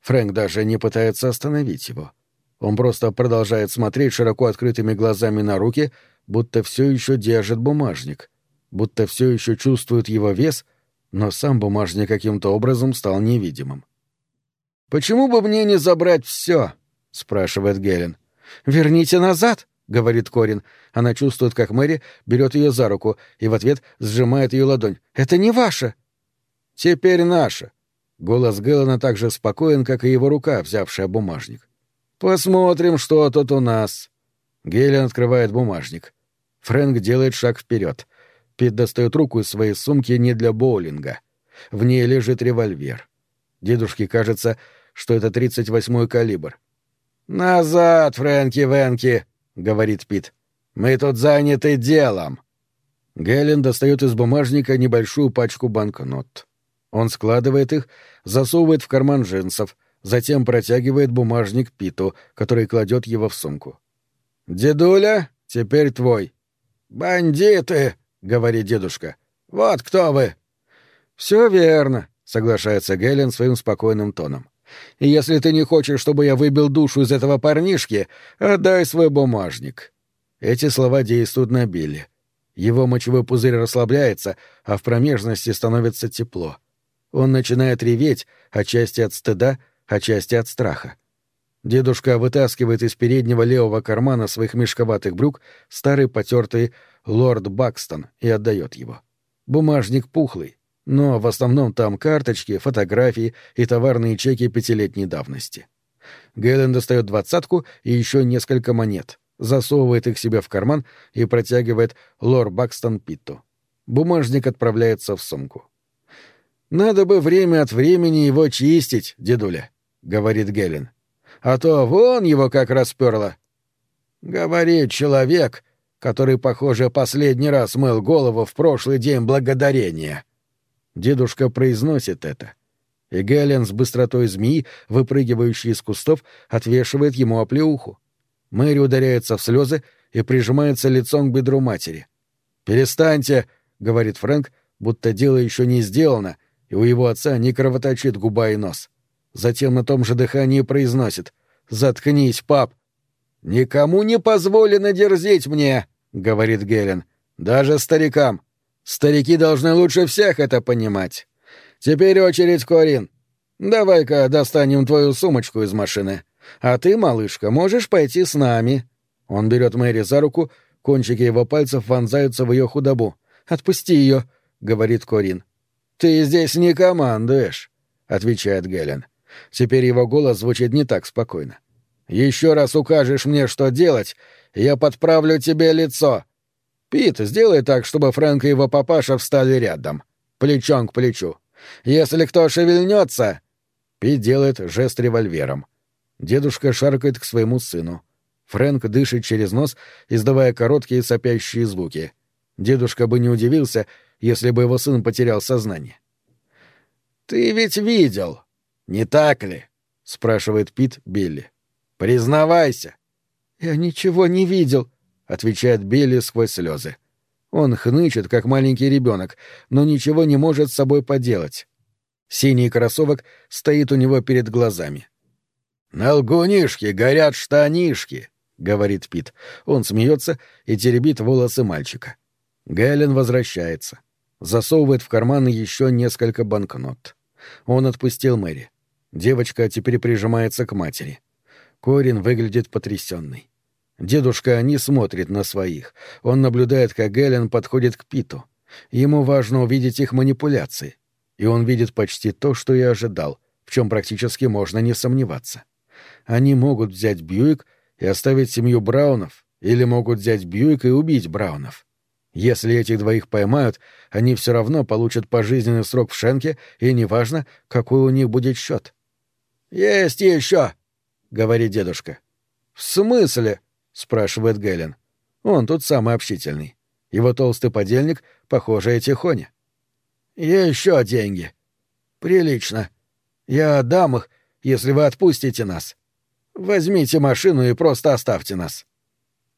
Фрэнк даже не пытается остановить его. Он просто продолжает смотреть широко открытыми глазами на руки, будто все еще держит бумажник, будто все еще чувствует его вес, но сам бумажник каким-то образом стал невидимым. «Почему бы мне не забрать все?» — спрашивает Гелен. «Верните назад!» — говорит Корин. Она чувствует, как Мэри берет ее за руку и в ответ сжимает ее ладонь. «Это не ваше!» Теперь наша. Голос Гэллана так же спокоен, как и его рука, взявшая бумажник. Посмотрим, что тут у нас. Гейлен открывает бумажник. Фрэнк делает шаг вперед. Пит достает руку из своей сумки не для боулинга. В ней лежит револьвер. Дедушке кажется, что это 38-й калибр. «Назад, Фрэнки-Венки!» — говорит Пит. «Мы тут заняты делом!» Гелен достает из бумажника небольшую пачку банкнот. Он складывает их, засовывает в карман джинсов, затем протягивает бумажник Питу, который кладет его в сумку. «Дедуля, теперь твой». «Бандиты!» — говорит дедушка. «Вот кто вы!» «Все верно», — соглашается Гелен своим спокойным тоном. «И если ты не хочешь, чтобы я выбил душу из этого парнишки, отдай свой бумажник». Эти слова действуют на Билли. Его мочевой пузырь расслабляется, а в промежности становится тепло. Он начинает реветь, отчасти от стыда, отчасти от страха. Дедушка вытаскивает из переднего левого кармана своих мешковатых брюк старый потертый лорд Бакстон и отдает его. Бумажник пухлый, но в основном там карточки, фотографии и товарные чеки пятилетней давности. Гэлен достает двадцатку и еще несколько монет, засовывает их себе в карман и протягивает лор Бакстон Питту. Бумажник отправляется в сумку. «Надо бы время от времени его чистить, дедуля», — говорит Гелен. «А то вон его как расперло». «Говорит человек, который, похоже, последний раз мыл голову в прошлый день благодарения». Дедушка произносит это. И Гелен с быстротой змеи, выпрыгивающей из кустов, отвешивает ему оплеуху. Мэри ударяется в слезы и прижимается лицом к бедру матери. «Перестаньте!» — говорит Фрэнк, будто дело еще не сделано, и у его отца не кровоточит губа и нос. Затем на том же дыхании произносит «Заткнись, пап!» «Никому не позволено дерзить мне!» — говорит Гелен. «Даже старикам. Старики должны лучше всех это понимать. Теперь очередь Корин. Давай-ка достанем твою сумочку из машины. А ты, малышка, можешь пойти с нами. Он берет Мэри за руку, кончики его пальцев вонзаются в ее худобу. Отпусти ее, говорит Корин. Ты здесь не командуешь, отвечает Гелен. Теперь его голос звучит не так спокойно. Еще раз укажешь мне, что делать, я подправлю тебе лицо. Пит, сделай так, чтобы Фрэнк и его папаша встали рядом, плечом к плечу. Если кто шевельнется... Пит делает жест револьвером. Дедушка шаркает к своему сыну. Фрэнк дышит через нос, издавая короткие сопящие звуки. Дедушка бы не удивился, если бы его сын потерял сознание. «Ты ведь видел, не так ли?» — спрашивает Пит Билли. «Признавайся». «Я ничего не видел», — отвечает Билли сквозь слезы. Он хнычет, как маленький ребенок, но ничего не может с собой поделать. Синий кроссовок стоит у него перед глазами. «На лгунишке горят штанишки», — говорит Пит. Он смеется и теребит волосы мальчика. Гайлен возвращается. Засовывает в карманы еще несколько банкнот. Он отпустил Мэри. Девочка теперь прижимается к матери. Корин выглядит потрясенный. Дедушка не смотрит на своих. Он наблюдает, как Гелен подходит к Питу. Ему важно увидеть их манипуляции. И он видит почти то, что и ожидал, в чем практически можно не сомневаться. Они могут взять Бьюик и оставить семью Браунов, или могут взять Бьюик и убить Браунов. Если этих двоих поймают, они все равно получат пожизненный срок в Шенке, и неважно, какой у них будет счет. «Есть еще!» — говорит дедушка. «В смысле?» — спрашивает Гелен. Он тут самый общительный. Его толстый подельник, похоже, тихоня. «Еще деньги. Прилично. Я отдам их, если вы отпустите нас. Возьмите машину и просто оставьте нас».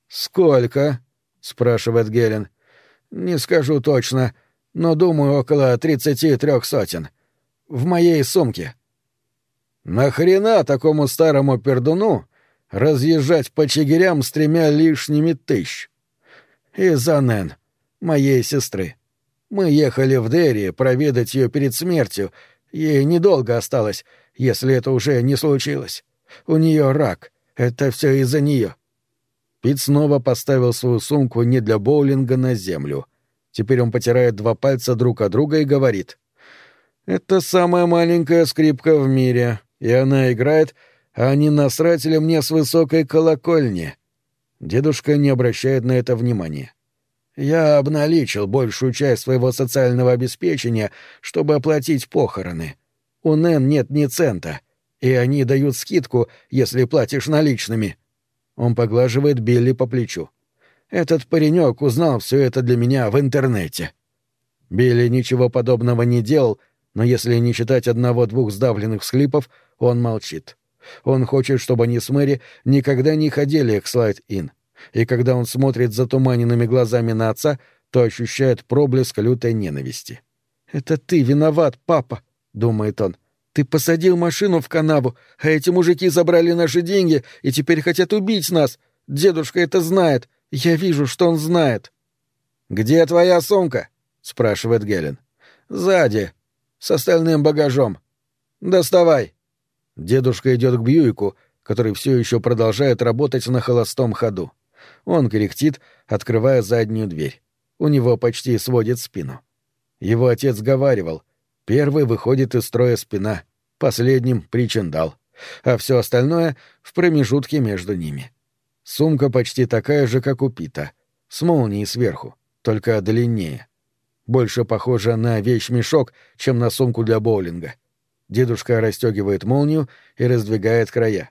«Сколько?» — спрашивает Гелен. «Не скажу точно, но думаю, около тридцати трех сотен. В моей сумке». «Нахрена такому старому пердуну разъезжать по чигирям с тремя лишними тысяч?» «Из-за Нэн, моей сестры. Мы ехали в Дерри проведать ее перед смертью. Ей недолго осталось, если это уже не случилось. У нее рак. Это все из-за нее. Пит снова поставил свою сумку не для боулинга на землю. Теперь он потирает два пальца друг от друга и говорит. «Это самая маленькая скрипка в мире, и она играет, а не насрать ли мне с высокой колокольни?» Дедушка не обращает на это внимания. «Я обналичил большую часть своего социального обеспечения, чтобы оплатить похороны. У Нэн нет ни цента и они дают скидку, если платишь наличными. Он поглаживает Билли по плечу. Этот паренек узнал все это для меня в интернете. Билли ничего подобного не делал, но если не считать одного-двух сдавленных всхлипов, он молчит. Он хочет, чтобы они с Мэри никогда не ходили к Слайд-Ин. И когда он смотрит затуманенными глазами на отца, то ощущает проблеск лютой ненависти. «Это ты виноват, папа», — думает он. Ты посадил машину в канаву, а эти мужики забрали наши деньги и теперь хотят убить нас. Дедушка это знает. Я вижу, что он знает. «Где твоя сумка?» — спрашивает Гелен. «Сзади, с остальным багажом. Доставай». Дедушка идет к Бьюику, который все еще продолжает работать на холостом ходу. Он кряхтит, открывая заднюю дверь. У него почти сводит спину. Его отец говаривал, первый выходит из строя спина, последним — причиндал, а все остальное — в промежутке между ними. Сумка почти такая же, как у Пита, с молнией сверху, только длиннее. Больше похожа на вещь-мешок, чем на сумку для боулинга. Дедушка расстегивает молнию и раздвигает края.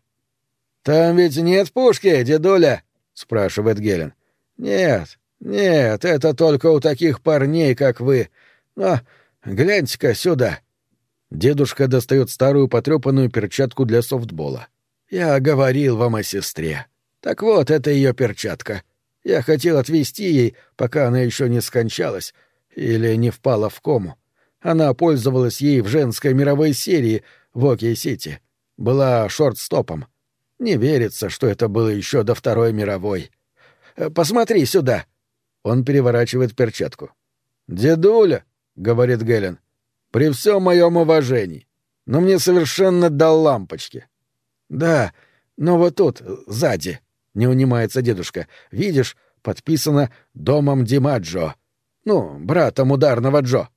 «Там ведь нет пушки, дедуля?» — спрашивает Гелен. «Нет, нет, это только у таких парней, как вы. Но гляньте-ка сюда». Дедушка достает старую потрепанную перчатку для софтбола. «Я говорил вам о сестре. Так вот, это ее перчатка. Я хотел отвезти ей, пока она еще не скончалась или не впала в кому. Она пользовалась ей в женской мировой серии в Оки-Сити. Была шорт-стопом. Не верится, что это было еще до Второй мировой. Э, посмотри сюда. Он переворачивает перчатку. «Дедуля», — говорит Гелен, — «при всем моем уважении, но мне совершенно до лампочки». «Да, но вот тут, сзади», — не унимается дедушка, — «видишь, подписано «Домом Димаджо». Ну, братом ударного Джо.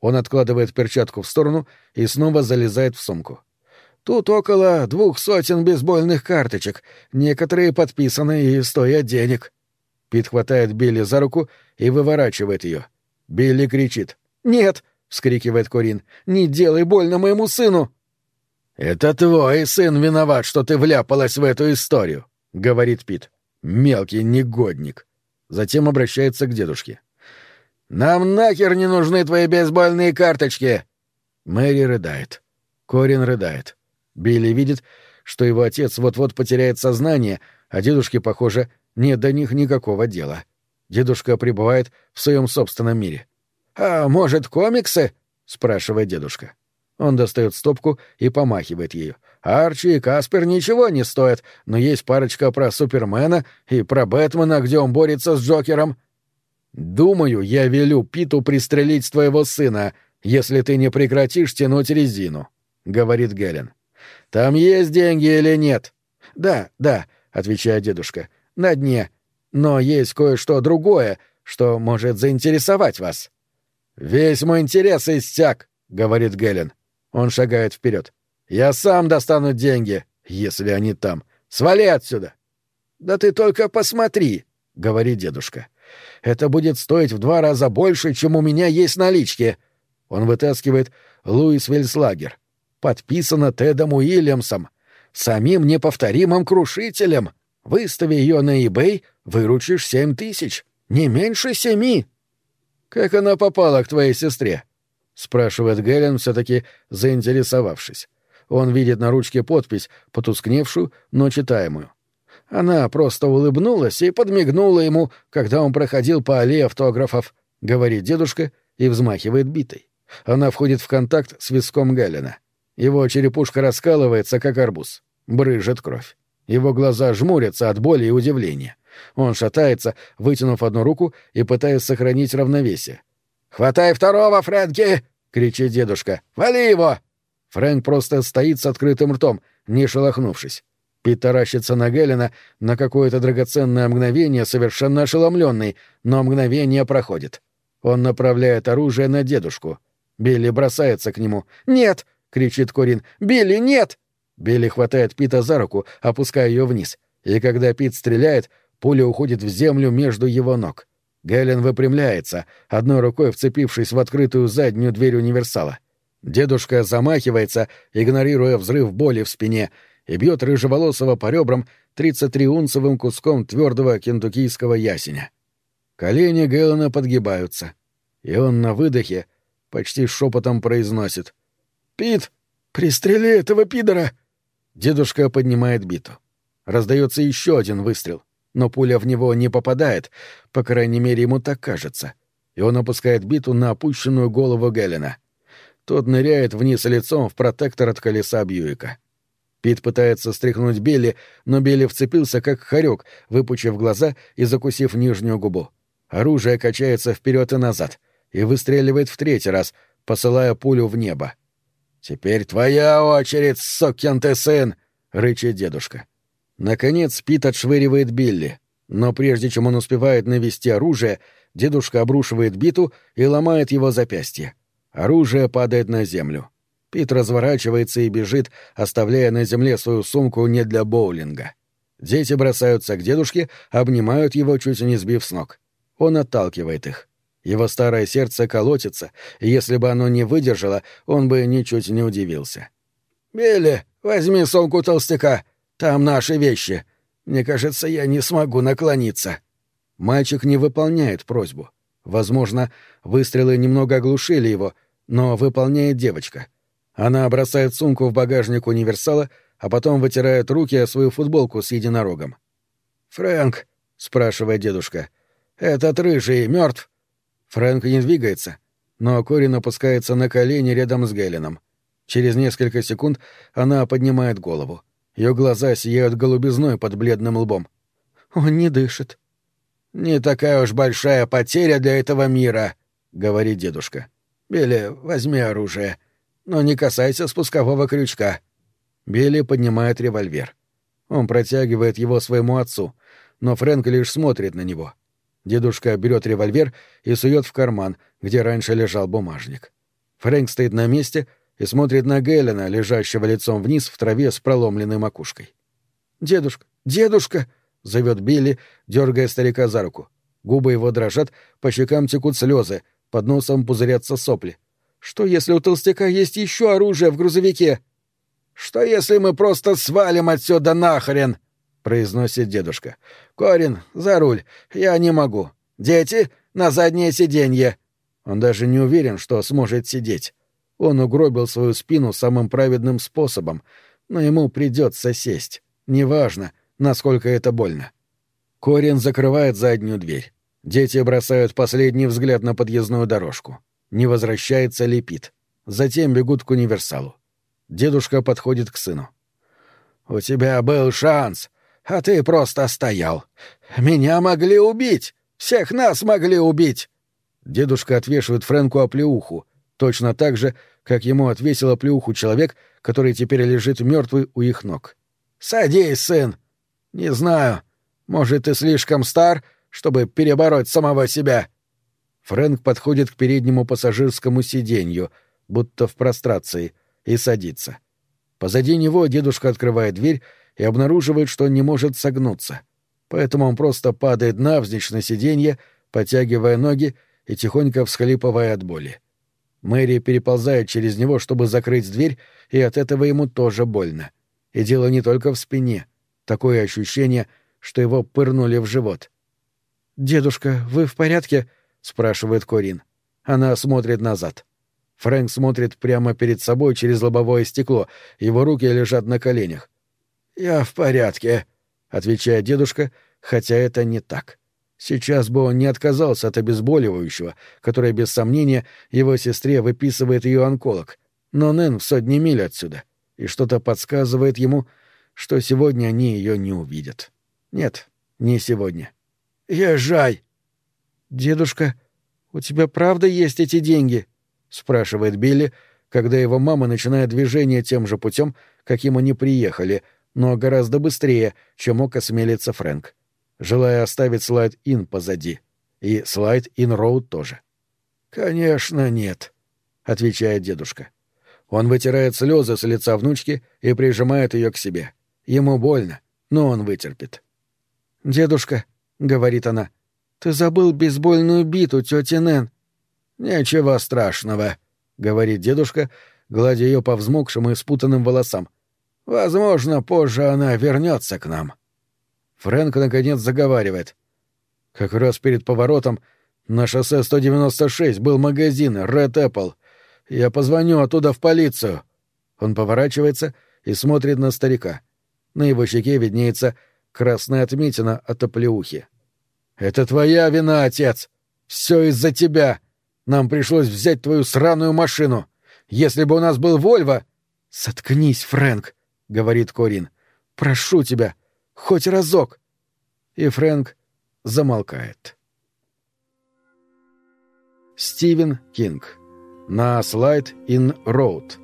Он откладывает перчатку в сторону и снова залезает в сумку. Тут около двух сотен бейсбольных карточек, некоторые подписаны и стоят денег. Пит хватает Билли за руку и выворачивает ее. Билли кричит. «Нет!» — вскрикивает Корин. «Не делай больно моему сыну!» «Это твой сын виноват, что ты вляпалась в эту историю», — говорит Пит. «Мелкий негодник». Затем обращается к дедушке. «Нам нахер не нужны твои бейсбольные карточки!» Мэри рыдает. Корин рыдает. Билли видит, что его отец вот-вот потеряет сознание, а дедушке, похоже, нет до них никакого дела. Дедушка пребывает в своем собственном мире. «А может, комиксы?» — спрашивает дедушка. Он достает стопку и помахивает ею. Арчи и Каспер ничего не стоят, но есть парочка про Супермена и про Бэтмена, где он борется с Джокером. Думаю, я велю Питу пристрелить твоего сына, если ты не прекратишь тянуть резину, говорит Гелен. Там есть деньги или нет? Да, да, отвечает дедушка на дне, но есть кое-что другое, что может заинтересовать вас. Весь мой интерес истяк, говорит Гелен. Он шагает вперед. Я сам достану деньги, если они там. Свали отсюда. Да ты только посмотри, говорит дедушка. Это будет стоить в два раза больше, чем у меня есть налички. Он вытаскивает Луис Вельслагер. Подписано Тедом Уильямсом, самим неповторимым крушителем. Выстави ее на eBay, выручишь семь тысяч. Не меньше семи. Как она попала к твоей сестре? спрашивает Гелен, все-таки заинтересовавшись. Он видит на ручке подпись, потускневшую, но читаемую. Она просто улыбнулась и подмигнула ему, когда он проходил по аллее автографов, говорит дедушка и взмахивает битой. Она входит в контакт с виском Гелена. Его черепушка раскалывается, как арбуз. Брыжет кровь. Его глаза жмурятся от боли и удивления. Он шатается, вытянув одну руку и пытаясь сохранить равновесие. «Хватай второго, Фрэнки!» — кричит дедушка. «Вали его!» Фрэнк просто стоит с открытым ртом, не шелохнувшись. Пит таращится на Гелена на какое-то драгоценное мгновение, совершенно ошеломленный, но мгновение проходит. Он направляет оружие на дедушку. Билли бросается к нему. «Нет!» — кричит Корин. «Билли, нет!» Билли хватает Пита за руку, опуская ее вниз, и когда Пит стреляет, пуля уходит в землю между его ног. Гелен выпрямляется, одной рукой вцепившись в открытую заднюю дверь универсала. Дедушка замахивается, игнорируя взрыв боли в спине, и бьет рыжеволосого по ребрам 33-унцевым куском твердого кентуккийского ясеня. Колени Гелена подгибаются, и он на выдохе почти шепотом произносит «Пит, пристрели этого пидора!» Дедушка поднимает биту. Раздается еще один выстрел, но пуля в него не попадает, по крайней мере, ему так кажется, и он опускает биту на опущенную голову Гелена. Тот ныряет вниз лицом в протектор от колеса Бьюика. Пит пытается стряхнуть Билли, но Билли вцепился как хорек, выпучив глаза и закусив нижнюю губу. Оружие качается вперед и назад и выстреливает в третий раз, посылая пулю в небо. «Теперь твоя очередь, сокин ты сын!» — рычит дедушка. Наконец Пит отшвыривает Билли, но прежде чем он успевает навести оружие, дедушка обрушивает биту и ломает его запястье. Оружие падает на землю. Пит разворачивается и бежит, оставляя на земле свою сумку не для боулинга. Дети бросаются к дедушке, обнимают его, чуть не сбив с ног. Он отталкивает их. Его старое сердце колотится, и если бы оно не выдержало, он бы ничуть не удивился. «Билли, возьми сумку толстяка. Там наши вещи. Мне кажется, я не смогу наклониться». Мальчик не выполняет просьбу. Возможно, выстрелы немного оглушили его, но выполняет девочка. Она бросает сумку в багажник универсала, а потом вытирает руки о свою футболку с единорогом. «Фрэнк», — спрашивает дедушка, — «этот рыжий мертв?» Фрэнк не двигается, но Корин опускается на колени рядом с Гелленом. Через несколько секунд она поднимает голову. Ее глаза сияют голубизной под бледным лбом. «Он не дышит». «Не такая уж большая потеря для этого мира», — говорит дедушка. «Билли, возьми оружие, но не касайся спускового крючка». Билли поднимает револьвер. Он протягивает его своему отцу, но Фрэнк лишь смотрит на него. Дедушка берет револьвер и сует в карман, где раньше лежал бумажник. Фрэнк стоит на месте и смотрит на Гелена, лежащего лицом вниз в траве с проломленной макушкой. «Дедушка! Дедушка!» — зовет Билли, дергая старика за руку. Губы его дрожат, по щекам текут слезы, под носом пузырятся сопли. «Что, если у толстяка есть еще оружие в грузовике?» «Что, если мы просто свалим отсюда нахрен?» произносит дедушка. «Корин, за руль. Я не могу. Дети, на заднее сиденье». Он даже не уверен, что сможет сидеть. Он угробил свою спину самым праведным способом, но ему придется сесть. Неважно, насколько это больно. Корин закрывает заднюю дверь. Дети бросают последний взгляд на подъездную дорожку. Не возвращается лепит. Затем бегут к универсалу. Дедушка подходит к сыну. «У тебя был шанс а ты просто стоял. Меня могли убить! Всех нас могли убить!» Дедушка отвешивает Фрэнку оплеуху, точно так же, как ему отвесил оплеуху человек, который теперь лежит мертвый у их ног. «Садись, сын! Не знаю, может, ты слишком стар, чтобы перебороть самого себя?» Фрэнк подходит к переднему пассажирскому сиденью, будто в прострации, и садится. Позади него дедушка открывает дверь и обнаруживает, что не может согнуться. Поэтому он просто падает навзничь на сиденье, потягивая ноги и тихонько всхлипывая от боли. Мэри переползает через него, чтобы закрыть дверь, и от этого ему тоже больно. И дело не только в спине. Такое ощущение, что его пырнули в живот. «Дедушка, вы в порядке?» — спрашивает Корин. Она смотрит назад. Фрэнк смотрит прямо перед собой через лобовое стекло, его руки лежат на коленях. «Я в порядке», — отвечает дедушка, хотя это не так. Сейчас бы он не отказался от обезболивающего, которое, без сомнения, его сестре выписывает ее онколог. Но Нэн в сотни миль отсюда, и что-то подсказывает ему, что сегодня они ее не увидят. Нет, не сегодня. «Езжай!» «Дедушка, у тебя правда есть эти деньги?» — спрашивает Билли, когда его мама начинает движение тем же путем, каким они приехали — но гораздо быстрее, чем мог осмелиться Фрэнк, желая оставить слайд-ин позади. И слайд-ин-роуд тоже. «Конечно, нет», — отвечает дедушка. Он вытирает слезы с лица внучки и прижимает ее к себе. Ему больно, но он вытерпит. «Дедушка», — говорит она, — «ты забыл бейсбольную биту тети Нэн». «Ничего страшного», — говорит дедушка, гладя ее по взмокшим и спутанным волосам. Возможно, позже она вернется к нам. Фрэнк наконец заговаривает. Как раз перед поворотом на шоссе 196 был магазин Red Apple. Я позвоню оттуда в полицию. Он поворачивается и смотрит на старика. На его щеке виднеется красная отметина от оплеухи. «Это твоя вина, отец! Все из-за тебя! Нам пришлось взять твою сраную машину! Если бы у нас был Вольво...» «Соткнись, Фрэнк!» — говорит Корин. «Прошу тебя, хоть разок!» И Фрэнк замолкает. Стивен Кинг. На Slide in Road.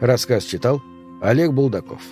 Рассказ читал Олег Булдаков.